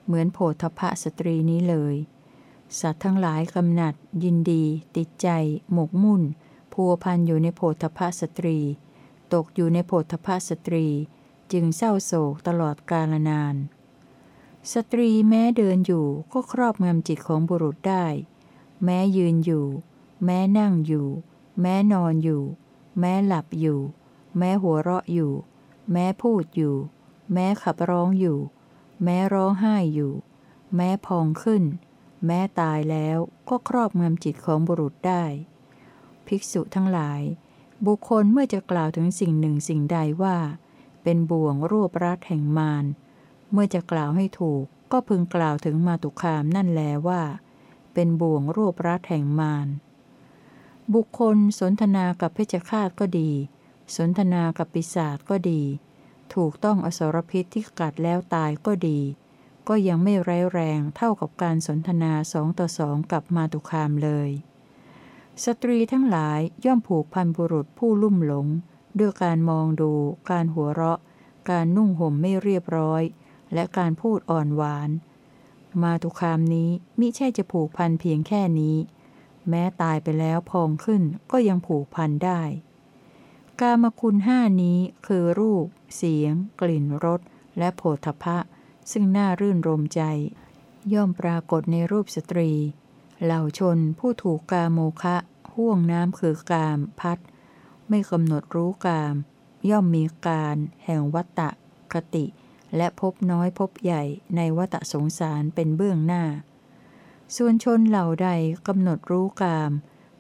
เหมือนโพธพะสตรีนี้เลย สัตว์ทั้งหลายกำหนัด ยินดี ติดใจ หมกมุ่น พัวพันอยู่ในโพธพะสตรี ตกอยู่ในโพธพะสตรี จึงเศร้าโศกตลอดกาลนาน สตรีแม้เดินอยู่ก็ครอบงำจิตของบุรุษได้ แม้ยืนอยู่ แม้นั่งอยู่ แม้นอนอยู่ แม้หลับอยู่ แม้หัวเราะอยู่ แม้พูดอยู่ แม้ขับร้องอยู่ แม้ร้องไห้อยู่ แม้พองขึ้น แม้ตายแล้วก็ครอบงำจิตของบุรุษได้ ภิกษุทั้งหลาย บุคคลเมื่อจะกล่าวถึงสิ่งหนึ่งสิ่งใดว่า เป็นบ่วงรวบรัดแห่งมาร เมื่อจะกล่าวให้ถูกก็พึงกล่าวถึงมาตุคามนั่นแลว่า เป็นบ่วงรวบรัดแห่งมารบุคคลสนทนากับเพชฌฆาตก็ดี สนทนากับปีศาจก็ดี ถูกต้องอสรพิษที่กัดแล้วตายก็ดี ก็ยังไม่ร้ายแรงเท่ากับการสนทนาสองต่อสองกับมาตุคามเลย สตรีทั้งหลายย่อมผูกพันบุรุษผู้ลุ่มหลง ด้วยการมองดู การหัวเราะ การนุ่งห่มไม่เรียบร้อย และการพูดอ่อนหวาน มาตุคามนี้มิใช่จะผูกพันเพียงแค่นี้ แม้ตายไปแล้วพองขึ้นก็ยังผูกพันได้ กามคุณห้านี้คือรูป เสียง กลิ่นรสและโผฏฐพะซึ่งน่ารื่นรมใจ ย่อมปรากฏในรูปสตรี เหล่าชนผู้ถูกกาโมคะ ห่วงน้ำคือกามพัด ไม่กำหนดรู้กาม ย่อมมีการ แห่งวัตตะคติ และพบน้อยพบใหญ่ในวัตสงสารเป็นเบื้องหน้า ส่วนชนเหล่าใดกำหนดรู้กาม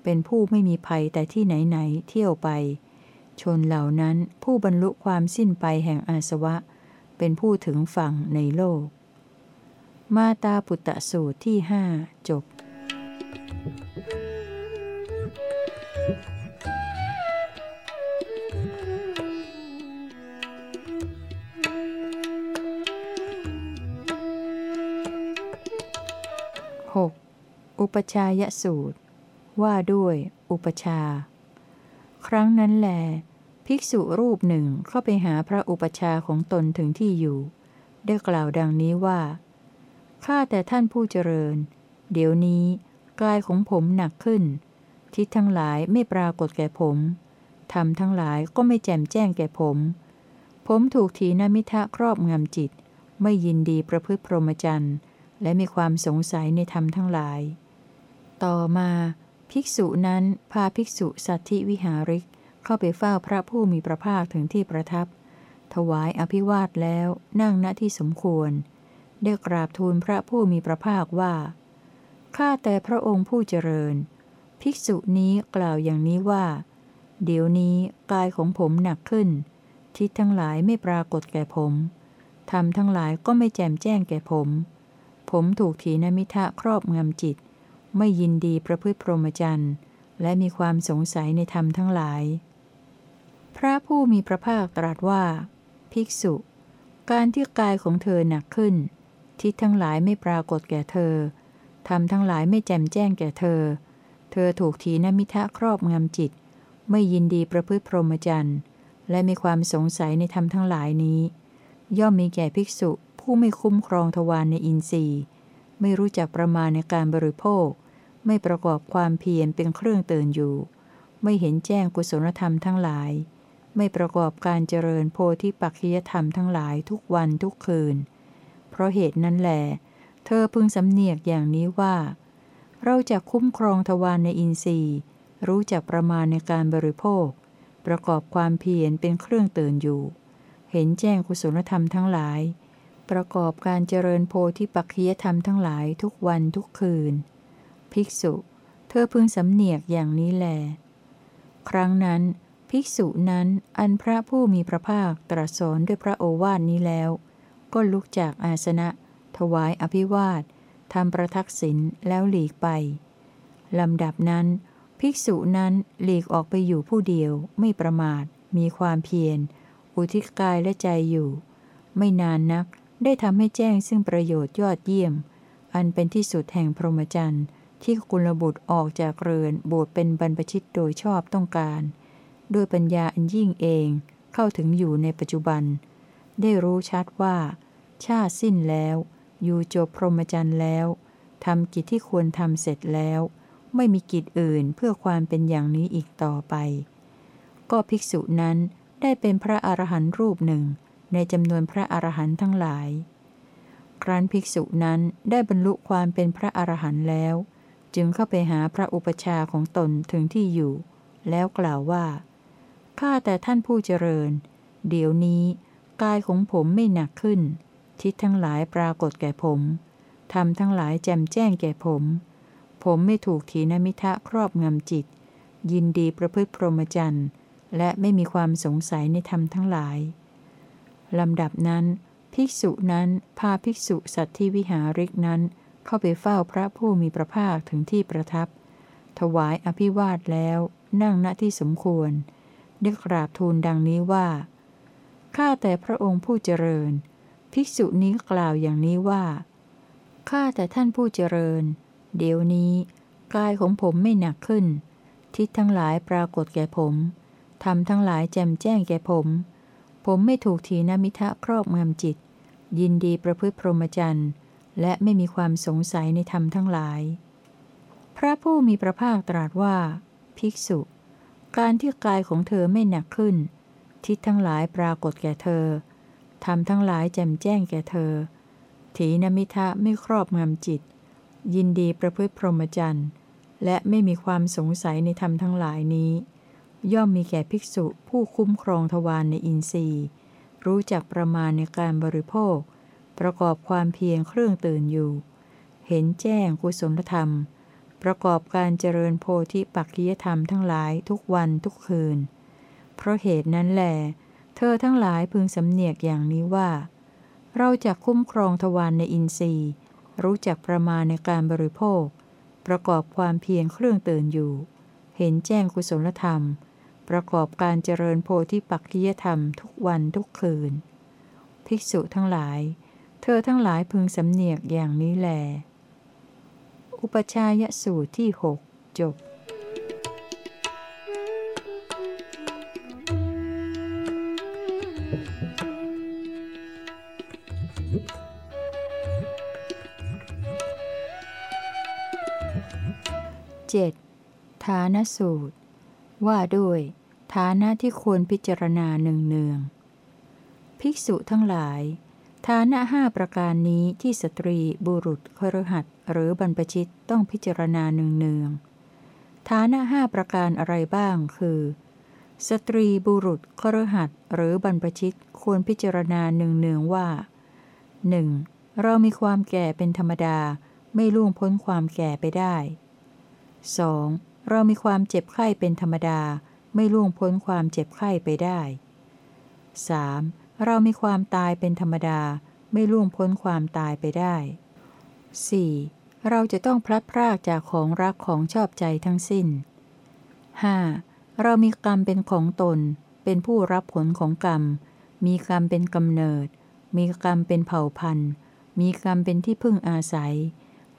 เป็นผู้ไม่มีภัยแต่ที่ไหนไหนเที่ยวไป ชนเหล่านั้นผู้บรรลุความสิ้นไปแห่งอาสวะ เป็นผู้ถึงฝั่งในโลก มาตาปุตตะสูตรที่ห้าจบ 6. อุปชายสูตร ว่าด้วย อุปชา ครั้งนั้นแล ภิกษุรูปหนึ่งเข้าไปหาพระอุปชาของตนถึงที่อยู่ ได้กล่าวดังนี้ว่า ข้าแต่ท่านผู้เจริญ เดี๋ยวนี้กายของผมหนักขึ้น ทิศทั้งหลายไม่ปรากฏแก่ผมทำทั้งหลายก็ไม่แจ่มแจ้งแก่ผม ผมถูกถีนมิทะครอบงำจิต ไม่ยินดีประพฤติพรหมจรรย์ และมีความสงสัยในธรรมทั้งหลาย ต่อมาภิกษุนั้นพาภิกษุสัตธิวิหาริก เข้าไปเฝ้าพระผู้มีพระภาคถึงที่ประทับ ถวายอภิวาทแล้วนั่งณที่สมควร ได้กราบทูลพระผู้มีพระภาคว่า ข้าแต่พระองค์ผู้เจริญ ภิกษุนี้กล่าวอย่างนี้ว่า เดี๋ยวนี้กายของผมหนักขึ้น ทิศทั้งหลายไม่ปรากฏแก่ผมทำทั้งหลายก็ไม่แจ่มแจ้งแก่ผม ผมถูกถีนมิทะครอบงำจิต ไม่ยินดีประพฤติพรหมจรรย์และมีความสงสัยในธรรมทั้งหลาย พระผู้มีพระภาคตรัสว่า ภิกษุ การที่กายของเธอหนักขึ้น ทิศทั้งหลายไม่ปรากฏแก่เธอทำทั้งหลายไม่แจ่มแจ้งแก่เธอ เธอถูกถีนมิทะครอบงำจิต ไม่ยินดีประพฤติพรหมจรรย์และมีความสงสัยในธรรมทั้งหลายนี้ ย่อมมีแก่ภิกษุผู้ไม่คุ้มครองทวารในอินทรีย์ ไม่รู้จักประมาณในการบริโภค ไม่ประกอบความเพียรเป็นเครื่องเตือนอยู่ ไม่เห็นแจ้งกุศลธรรมทั้งหลาย ไม่ประกอบการเจริญโพธิปัจจยธรรมทั้งหลายทุกวันทุกคืน เพราะเหตุนั้นแหลเธอพึงสำเนียกอย่างนี้ว่า เราจะคุ้มครองทวารในอินทรีย์ รู้จักประมาณในการบริโภค ประกอบความเพียรเป็นเครื่องเตือนอยู่ เห็นแจ้งกุศลธรรมทั้งหลาย ประกอบการเจริญโพธิปัจจยธรรมทั้งหลายทุกวันทุกคืน ภิกษุ เธอพึงสำเนียกอย่างนี้แล ครั้งนั้น ภิกษุนั้นอันพระผู้มีพระภาคตรัสสอนด้วยพระโอวาทนี้แล้ว ก็ลุกจากอาสนะ ถวายอภิวาททำประทักษิณแล้วหลีกไปลำดับนั้น ภิกษุนั้นหลีกออกไปอยู่ผู้เดียวไม่ประมาท มีความเพียร อุทิศกายและใจอยู่ ไม่นานนัก ได้ทำให้แจ้งซึ่งประโยชน์ยอดเยี่ยม อันเป็นที่สุดแห่งพรหมจรรย์ที่กุลบุตรออกจากเรือนบวชเป็นบรรพชิตโดยชอบต้องการ ด้วยปัญญาอันยิ่งเองเข้าถึงอยู่ในปัจจุบัน ได้รู้ชัดว่า ชาติสิ้นแล้ว อยู่จบพรหมจรรย์แล้วทำกิจที่ควรทำเสร็จแล้ว ไม่มีกิจอื่นเพื่อความเป็นอย่างนี้อีกต่อไป ก็ภิกษุนั้นได้เป็นพระอรหันต์รูปหนึ่ง ในจำนวนพระอรหันต์ทั้งหลาย ครั้นภิกษุนั้นได้บรรลุความเป็นพระอรหันต์แล้ว จึงเข้าไปหาพระอุปชาของตนถึงที่อยู่ แล้วกล่าวว่า ข้าแต่ท่านผู้เจริญ เดี๋ยวนี้กายของผมไม่หนักขึ้น ทิศทั้งหลายปรากฏแก่ผมทำทั้งหลายแจ่มแจ้งแก่ผม ผมไม่ถูกถีนมิทะครอบงำจิต ยินดีประพฤติพรหมจรรย์ และไม่มีความสงสัยในธรรมทั้งหลาย ลำดับนั้น ภิกษุนั้นพาภิกษุสัตว์ที่วิหาริกนั้น เข้าไปเฝ้าพระผู้มีพระภาคถึงที่ประทับ ถวายอภิวาทแล้ว นั่งณที่สมควร ได้กราบทูลดังนี้ว่า ข้าแต่พระองค์ผู้เจริญ ภิกษุนี้กล่าวอย่างนี้ว่า ข้าแต่ท่านผู้เจริญ เดี๋ยวนี้กายของผมไม่หนักขึ้น ทิศทั้งหลายปรากฏแก่ผมทำทั้งหลายแจ่มแจ้งแก่ผม ผมไม่ถูกทีนมิทะครอบงำจิต ยินดีประพฤติพรหมจรรย์และไม่มีความสงสัยในธรรมทั้งหลาย พระผู้มีพระภาคตรัสว่า ภิกษุ การที่กายของเธอไม่หนักขึ้น ทิศทั้งหลายปรากฏแก่เธอทำทั้งหลายแจ่มแจ้งแก่เธอ ถีนมิทะไม่ครอบงำจิต ยินดีประพฤติพรหมจรรย์และไม่มีความสงสัยในธรรมทั้งหลายนี้ ย่อมมีแก่ภิกษุผู้คุ้มครองทวารในอินทรีย์ รู้จักประมาณในการบริโภค ประกอบความเพียรเครื่องตื่นอยู่ เห็นแจ้งกุศลธรรม ประกอบการเจริญโพธิปักกิยธรรมทั้งหลายทุกวันทุกคืน เพราะเหตุนั้นแหลเธอทั้งหลายพึงสำเนียกอย่างนี้ว่า เราจะคุ้มครองทวารในอินทรีย์ รู้จักประมาณในการบริโภค ประกอบความเพียรเครื่องเตือนอยู่ เห็นแจ้งกุศลธรรม ประกอบการเจริญโพธิปักกิยธรรมทุกวันทุกคืน ภิกษุทั้งหลาย เธอทั้งหลายพึงสำเนียกอย่างนี้แล อุปชายสูตรที่หกจบ 7. ฐานสูตร ว่าด้วย ฐานะที่ควรพิจารณาเนืองๆภิกษุทั้งหลาย ฐานะห้าประการนี้ที่สตรีบุรุษครหัสหรือบรรพชิตต้องพิจารณาเนืองๆฐานะห้าประการอะไรบ้างคือ สตรีบุรุษครหัสหรือบรรพชิตควรพิจารณาเนืองๆว่า 1. เรามีความแก่เป็นธรรมดาไม่ล่วงพ้นความแก่ไปได้ 2. เรามีความเจ็บไข้เป็นธรรมดา ไม่ล่วงพ้นความเจ็บไข้ไปได้ 3. เรามีความตายเป็นธรรมดา ไม่ล่วงพ้นความตายไปได้ 4. เราจะต้องพลัดพรากจากของรักของชอบใจทั้งสิ้น 5. เรามีกรรมเป็นของตน เป็นผู้รับผลของกรรม มีกรรมเป็นกำเนิด มีกรรมเป็นเผ่าพันธุ์ มีกรรมเป็นที่พึ่งอาศัย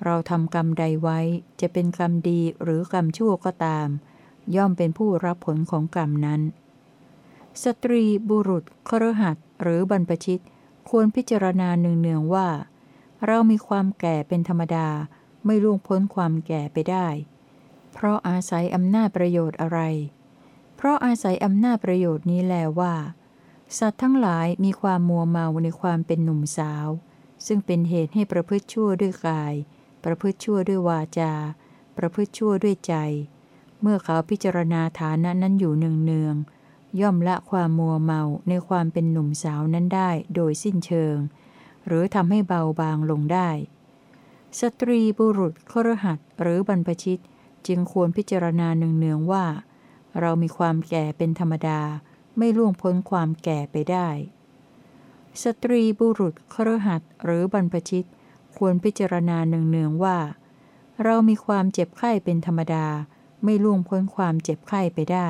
เราทำกรรมใดไว้ จะเป็นกรรมดีหรือกรรมชั่วก็ตาม ย่อมเป็นผู้รับผลของกรรมนั้น สตรีบุรุษครหัสหรือบรรพชิตควรพิจารณาเนืองๆว่า เรามีความแก่เป็นธรรมดาไม่ล่วงพ้นความแก่ไปได้ เพราะอาศัยอำนาจประโยชน์อะไร เพราะอาศัยอำนาจประโยชน์นี้แลว่า สัตว์ทั้งหลายมีความมัวเมาในความเป็นหนุ่มสาว ซึ่งเป็นเหตุให้ประพฤติชั่วด้วยกาย ประพฤติชั่วด้วยวาจา ประพฤติชั่วด้วยใจ เมื่อเขาพิจารณาฐานะนั้นอยู่เนืองๆย่อมละความมัวเมาในความเป็นหนุ่มสาวนั้นได้โดยสิ้นเชิง หรือทำให้เบาบางลงได้ สตรีบุรุษครหัสหรือบรรพชิตจึงควรพิจารณาเนืองๆว่า เรามีความแก่เป็นธรรมดา ไม่ล่วงพ้นความแก่ไปได้ สตรีบุรุษครหัสหรือบรรพชิต ควรพิจารณาเนืองๆว่า เรามีความเจ็บไข้เป็นธรรมดา ไม่ล่วงพ้นความเจ็บไข้ไปได้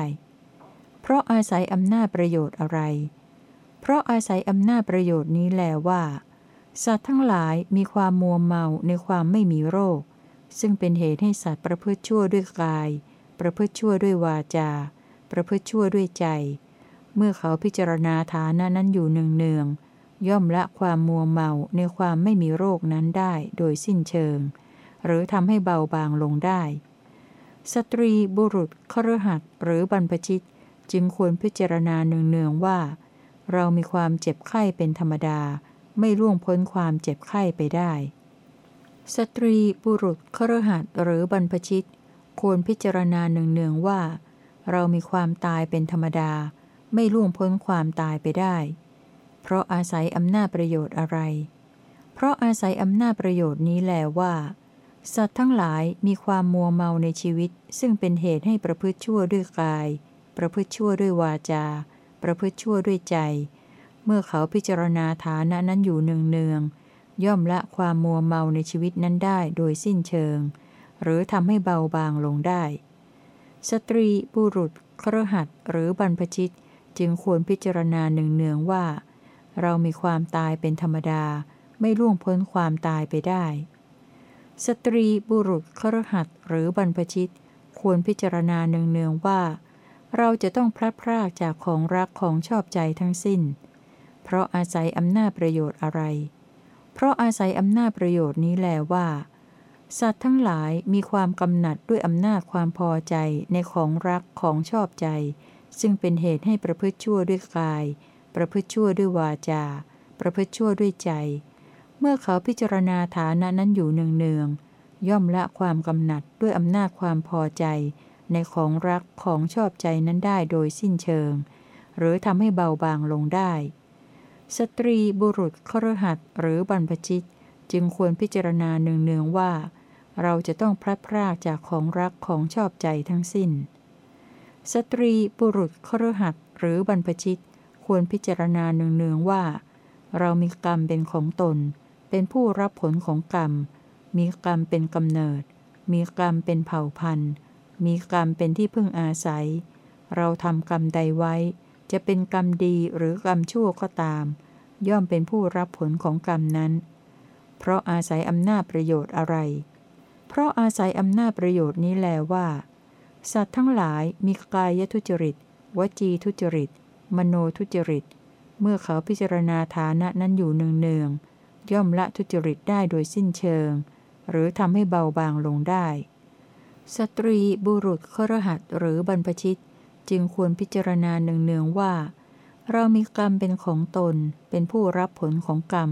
เพราะอาศัยอำนาจประโยชน์อะไร เพราะอาศัยอำนาจประโยชน์นี้แลว่า สัตว์ทั้งหลายมีความมัวเมาในความไม่มีโรค ซึ่งเป็นเหตุให้สัตว์ประพฤติชั่วด้วยกาย ประพฤติชั่วด้วยวาจา ประพฤติชั่วด้วยใจ เมื่อเขาพิจารณาฐานะนั้นอยู่เนืองๆย่อมละความมัวเมาในความไม่มีโรคนั้นได้โดยสิ้นเชิง หรือทำให้เบาบางลงได้ สตรีบุรุษครหัสหรือบรรพชิต จึงควรพิจารณาเนืองๆว่า เรามีความเจ็บไข้เป็นธรรมดา ไม่ล่วงพ้นความเจ็บไข้ไปได้ สตรีบุรุษครหัสหรือบรรพชิต ควรพิจารณาเนืองๆว่า เรามีความตายเป็นธรรมดา ไม่ล่วงพ้นความตายไปได้ เพราะอาศัยอำนาจประโยชน์อะไร เพราะอาศัยอำนาจประโยชน์นี้แลว่า สัตว์ทั้งหลายมีความมัวเมาในชีวิต ซึ่งเป็นเหตุให้ประพฤติชั่วด้วยกาย ประพฤติชั่วด้วยวาจา ประพฤติชั่วด้วยใจ เมื่อเขาพิจารณาฐานะนั้นอยู่เนืองๆย่อมละความมัวเมาในชีวิตนั้นได้โดยสิ้นเชิง หรือทำให้เบาบางลงได้ สตรีบุรุษครหัสหรือบรรพชิตจึงควรพิจารณาเนืองๆว่า เรามีความตายเป็นธรรมดา ไม่ล่วงพ้นความตายไปได้ สตรีบุรุษครหัสหรือบรรพชิต ควรพิจารณาเนืองๆว่า เราจะต้องพลัดพรากจากของรักของชอบใจทั้งสิ้น เพราะอาศัยอำนาจประโยชน์อะไร เพราะอาศัยอำนาจประโยชน์นี้แลว่า สัตว์ทั้งหลายมีความกำหนัดด้วยอำนาจความพอใจในของรักของชอบใจ ซึ่งเป็นเหตุให้ประพฤติชั่วด้วยกาย ประพฤติชั่วด้วยวาจา ประพฤติชั่วด้วยใจ เมื่อเขาพิจารณาฐานะนั้นอยู่เนืองๆย่อมละความกำหนัดด้วยอำนาจความพอใจ ในของรักของชอบใจนั้นได้โดยสิ้นเชิง หรือทำให้เบาบางลงได้ สตรีบุรุษครหัสหรือบรรพชิต จึงควรพิจารณาเนืองๆว่า เราจะต้องพลัดพรากจากของรักของชอบใจทั้งสิ้น สตรีบุรุษครหัสหรือบรรพชิต ควรพิจารณาเนืองๆว่า เรามีกรรมเป็นของตน เป็นผู้รับผลของกรรม มีกรรมเป็นกำเนิด มีกรรมเป็นเผ่าพันธุ์ มีกรรมเป็นที่พึ่งอาศัย เราทำกรรมใดไว้ จะเป็นกรรมดีหรือกรรมชั่วก็ตาม ย่อมเป็นผู้รับผลของกรรมนั้น เพราะอาศัยอำนาจประโยชน์อะไร เพราะอาศัยอำนาจประโยชน์นี้แลว่า สัตว์ทั้งหลายมีกายทุจริต วจีทุจริต มโนทุจริต เมื่อเขาพิจารณาฐานะนั้นอยู่เนืองๆ ย่อมละทุจริตได้โดยสิ้นเชิง หรือทำให้เบาบางลงได้ สตรีบุรุษครหัสหรือบรรพชิต จึงควรพิจารณาเนืองๆว่า เรามีกรรมเป็นของตน เป็นผู้รับผลของกรรม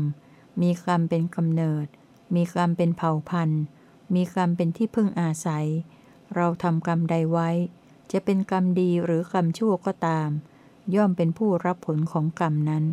มีกรรมเป็นกำเนิด มีกรรมเป็นเผ่าพันธุ์ มีกรรมเป็นที่พึ่งอาศัย เราทำกรรมใดไว้ จะเป็นกรรมดีหรือกรรมชั่วก็ตาม ย่อมเป็นผู้รับผลของกรรมนั้น